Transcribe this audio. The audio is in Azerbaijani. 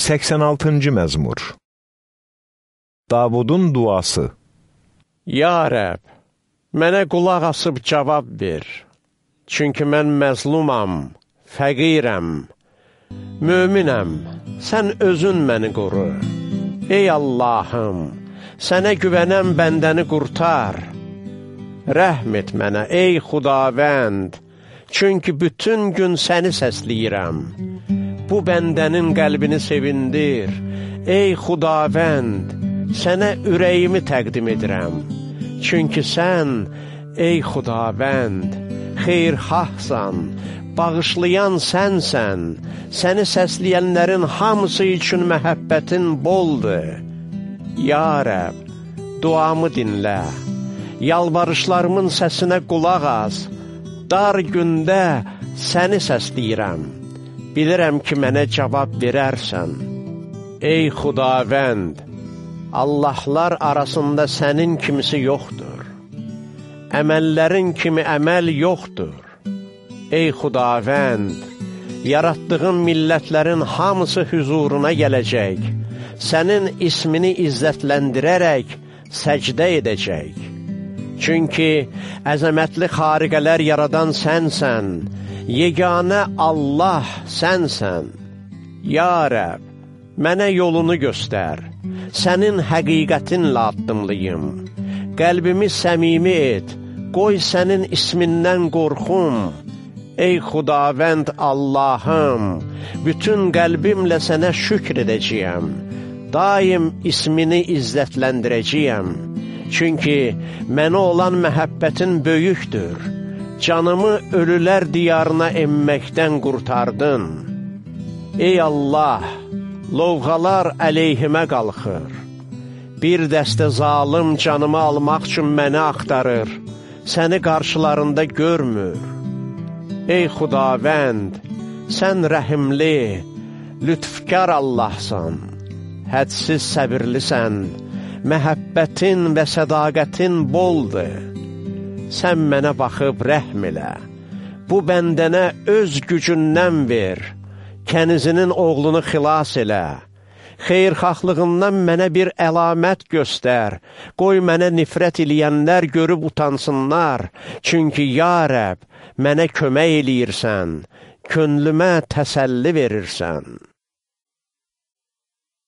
86-cı məzmur Davudun duası Ya Rəb, mənə qulaq asıb cavab ver. Çünki mən məzlumam, fəqirəm, möminəm, sən özün məni qoru. Ey Allahım, sənə güvənən bəndəni qurtar. Rəhm et mənə, ey xudavənd, çünki bütün gün səni səsləyirəm. Bu bəndənin qəlbini sevindir. Ey xudavənd, sənə ürəyimi təqdim edirəm. Çünki sən, ey xudavənd, xeyrxahsan, bağışlayan sənsən, səni səsləyənlərin hamısı üçün məhəbbətin boldur. Ya Rəb, duamı dinlə, yalvarışlarımın səsinə qulaq az, dar gündə səni səsləyirəm bilirəm ki, mənə cavab verərsən. Ey xudavənd, Allahlar arasında sənin kimisi yoxdur. Əməllərin kimi əməl yoxdur. Ey xudavənd, yaratdığın millətlərin hamısı hüzuruna gələcək, sənin ismini izzətləndirərək səcdə edəcək. Çünki əzəmətli xariqələr yaradan sənsən, yeganə Allah sənsən. Ya Rəb, mənə yolunu göstər, sənin həqiqətinlə addımlıyım. Qəlbimi səmimi et, qoy sənin ismindən qorxum. Ey xudavənd Allahım, bütün qəlbimlə sənə şükr edəcəyəm. Daim ismini izzətləndirəcəyəm. Çünki mənə olan məhəbbətin böyükdür canımı ölülər diyarına emməkdən qurtardın. Ey Allah, lovğalar əleyhimə qalxır. Bir dəstə zalım canımı almaq üçün məni axtarır, səni qarşılarında görmür. Ey xudavənd, sən rəhimli, lütfkar Allahsan, hədsiz səbirlisən, məhəbbətin və sədaqətin boldur sən mənə baxıb rəhm elə. Bu bəndənə öz gücündən ver, kənizinin oğlunu xilas elə. Xeyrxahlığından mənə bir əlamət göstər, qoy mənə nifrət eləyənlər görüb utansınlar, çünki ya Rəb, mənə kömək eləyirsən, könlümə təsəlli verirsən.